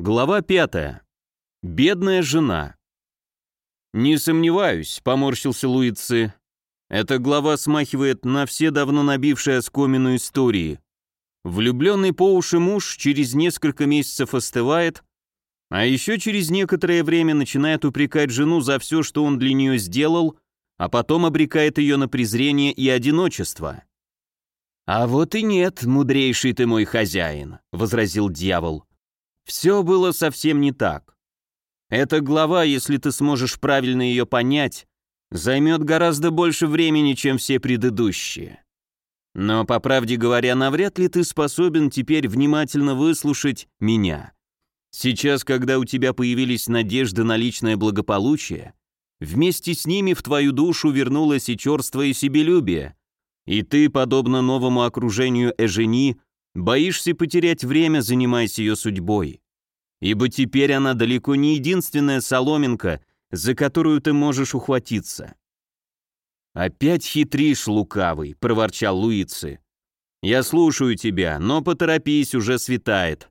Глава пятая. Бедная жена. «Не сомневаюсь», — поморщился Луицы. «Эта глава смахивает на все давно набившие оскомину истории. Влюбленный по уши муж через несколько месяцев остывает, а еще через некоторое время начинает упрекать жену за все, что он для нее сделал, а потом обрекает ее на презрение и одиночество». «А вот и нет, мудрейший ты мой хозяин», — возразил дьявол. «Все было совсем не так. Эта глава, если ты сможешь правильно ее понять, займет гораздо больше времени, чем все предыдущие. Но, по правде говоря, навряд ли ты способен теперь внимательно выслушать меня. Сейчас, когда у тебя появились надежды на личное благополучие, вместе с ними в твою душу вернулось и черство и себелюбие, и ты, подобно новому окружению Эжени, боишься потерять время, занимаясь ее судьбой. Ибо теперь она далеко не единственная соломинка, за которую ты можешь ухватиться. «Опять хитришь, лукавый», — проворчал Луицы. «Я слушаю тебя, но поторопись, уже светает».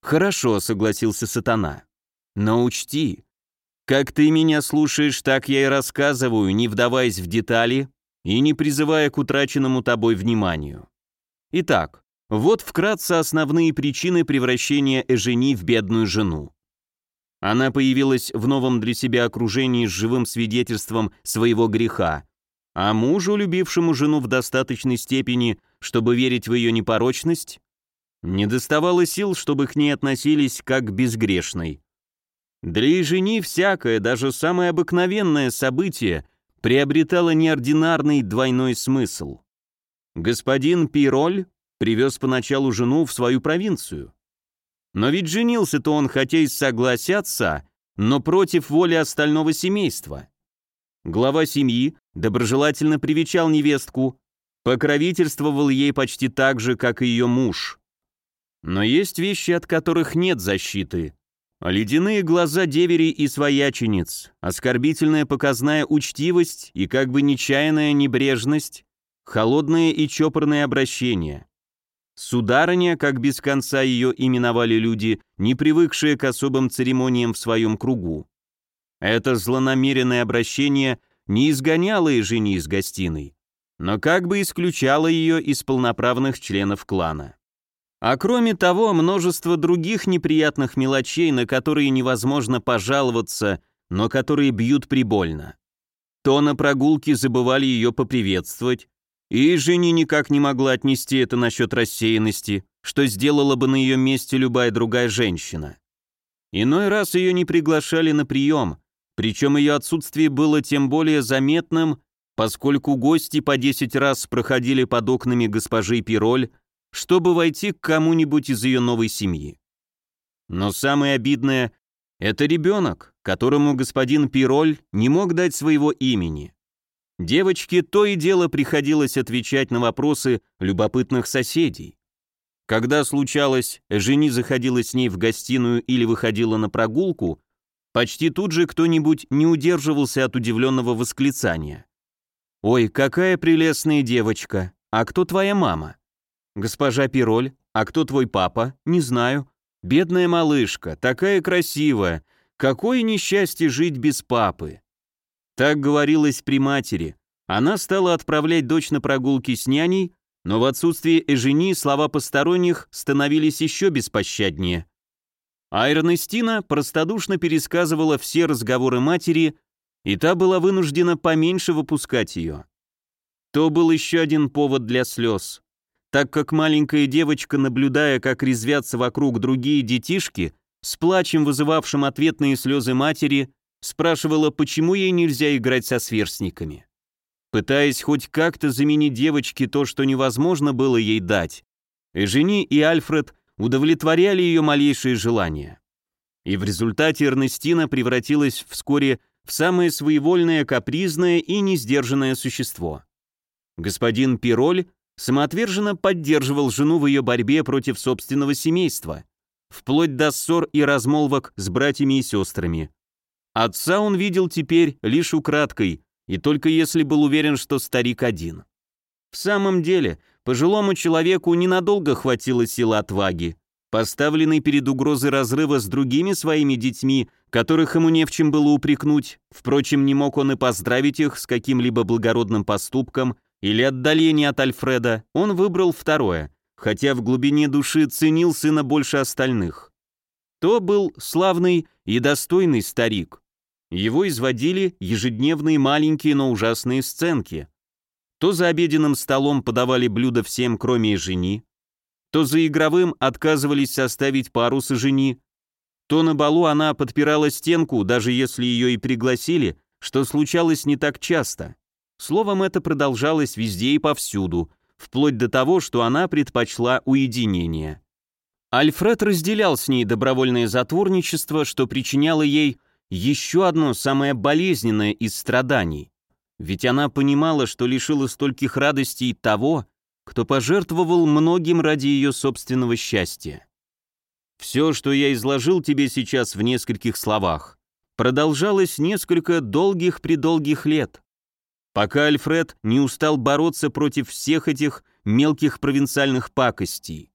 «Хорошо», — согласился сатана. «Но учти, как ты меня слушаешь, так я и рассказываю, не вдаваясь в детали и не призывая к утраченному тобой вниманию. Итак, вот вкратце основные причины превращения Эжени в бедную жену. Она появилась в новом для себя окружении с живым свидетельством своего греха, а мужу, любившему жену в достаточной степени, чтобы верить в ее непорочность, не доставало сил, чтобы к ней относились как к безгрешной. Для жени всякое, даже самое обыкновенное событие приобретала неординарный двойной смысл. Господин Пироль привез поначалу жену в свою провинцию. Но ведь женился-то он, хотя и согласятся, но против воли остального семейства. Глава семьи доброжелательно привечал невестку, покровительствовал ей почти так же, как и ее муж. Но есть вещи, от которых нет защиты. Ледяные глаза деверей и своячениц, оскорбительная показная учтивость и как бы нечаянная небрежность, холодное и чопорное обращение. Сударыня, как без конца ее именовали люди, не привыкшие к особым церемониям в своем кругу. Это злонамеренное обращение не изгоняло и жени из гостиной, но как бы исключало ее из полноправных членов клана. А кроме того, множество других неприятных мелочей, на которые невозможно пожаловаться, но которые бьют прибольно. То на прогулке забывали ее поприветствовать, и Жени никак не могла отнести это насчет рассеянности, что сделала бы на ее месте любая другая женщина. Иной раз ее не приглашали на прием, причем ее отсутствие было тем более заметным, поскольку гости по 10 раз проходили под окнами госпожи Пироль, чтобы войти к кому-нибудь из ее новой семьи. Но самое обидное — это ребенок, которому господин Пироль не мог дать своего имени. Девочке то и дело приходилось отвечать на вопросы любопытных соседей. Когда случалось, жени заходила с ней в гостиную или выходила на прогулку, почти тут же кто-нибудь не удерживался от удивленного восклицания. «Ой, какая прелестная девочка! А кто твоя мама?» «Госпожа Пироль, а кто твой папа? Не знаю. Бедная малышка, такая красивая. Какое несчастье жить без папы!» Так говорилось при матери. Она стала отправлять дочь на прогулки с няней, но в отсутствие Эжени слова посторонних становились еще беспощаднее. А Эрнестина простодушно пересказывала все разговоры матери, и та была вынуждена поменьше выпускать ее. То был еще один повод для слез так как маленькая девочка, наблюдая, как резвятся вокруг другие детишки, с плачем, вызывавшим ответные слезы матери, спрашивала, почему ей нельзя играть со сверстниками. Пытаясь хоть как-то заменить девочке то, что невозможно было ей дать, Эжени и Альфред удовлетворяли ее малейшие желания. И в результате Эрнестина превратилась вскоре в самое своевольное, капризное и несдержанное существо. Господин Пироль самоотверженно поддерживал жену в ее борьбе против собственного семейства, вплоть до ссор и размолвок с братьями и сестрами. Отца он видел теперь лишь украдкой, и только если был уверен, что старик один. В самом деле, пожилому человеку ненадолго хватило силы отваги. поставленный перед угрозой разрыва с другими своими детьми, которых ему не в чем было упрекнуть, впрочем, не мог он и поздравить их с каким-либо благородным поступком или отдаление от Альфреда, он выбрал второе, хотя в глубине души ценил сына больше остальных. То был славный и достойный старик. Его изводили ежедневные маленькие, но ужасные сценки. То за обеденным столом подавали блюда всем, кроме жени, то за игровым отказывались составить пару с жени, то на балу она подпирала стенку, даже если ее и пригласили, что случалось не так часто. Словом, это продолжалось везде и повсюду, вплоть до того, что она предпочла уединение. Альфред разделял с ней добровольное затворничество, что причиняло ей еще одно самое болезненное из страданий. Ведь она понимала, что лишила стольких радостей того, кто пожертвовал многим ради ее собственного счастья. Все, что я изложил тебе сейчас в нескольких словах, продолжалось несколько долгих-предолгих лет, пока Альфред не устал бороться против всех этих мелких провинциальных пакостей.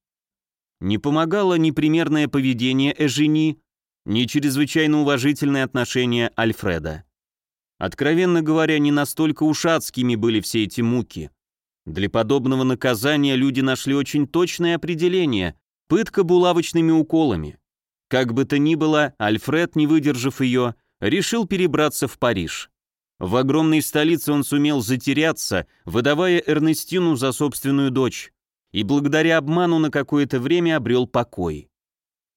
Не помогало ни примерное поведение Эжени, ни чрезвычайно уважительное отношение Альфреда. Откровенно говоря, не настолько ушадскими были все эти муки. Для подобного наказания люди нашли очень точное определение – пытка булавочными уколами. Как бы то ни было, Альфред, не выдержав ее, решил перебраться в Париж. В огромной столице он сумел затеряться, выдавая Эрнестину за собственную дочь, и благодаря обману на какое-то время обрел покой.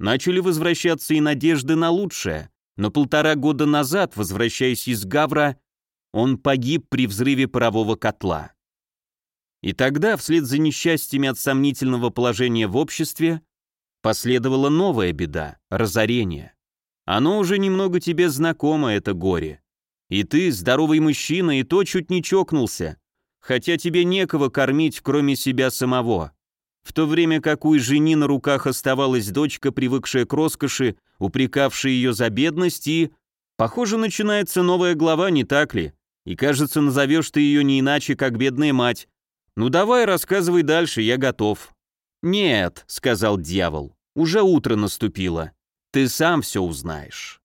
Начали возвращаться и надежды на лучшее, но полтора года назад, возвращаясь из Гавра, он погиб при взрыве парового котла. И тогда, вслед за несчастьями от сомнительного положения в обществе, последовала новая беда — разорение. Оно уже немного тебе знакомо, это горе. И ты, здоровый мужчина, и то чуть не чокнулся, хотя тебе некого кормить, кроме себя самого. В то время как у жени на руках оставалась дочка, привыкшая к роскоши, упрекавшая ее за бедность, и... Похоже, начинается новая глава, не так ли? И кажется, назовешь ты ее не иначе, как бедная мать, «Ну давай рассказывай дальше, я готов». «Нет», — сказал дьявол, — «уже утро наступило. Ты сам все узнаешь».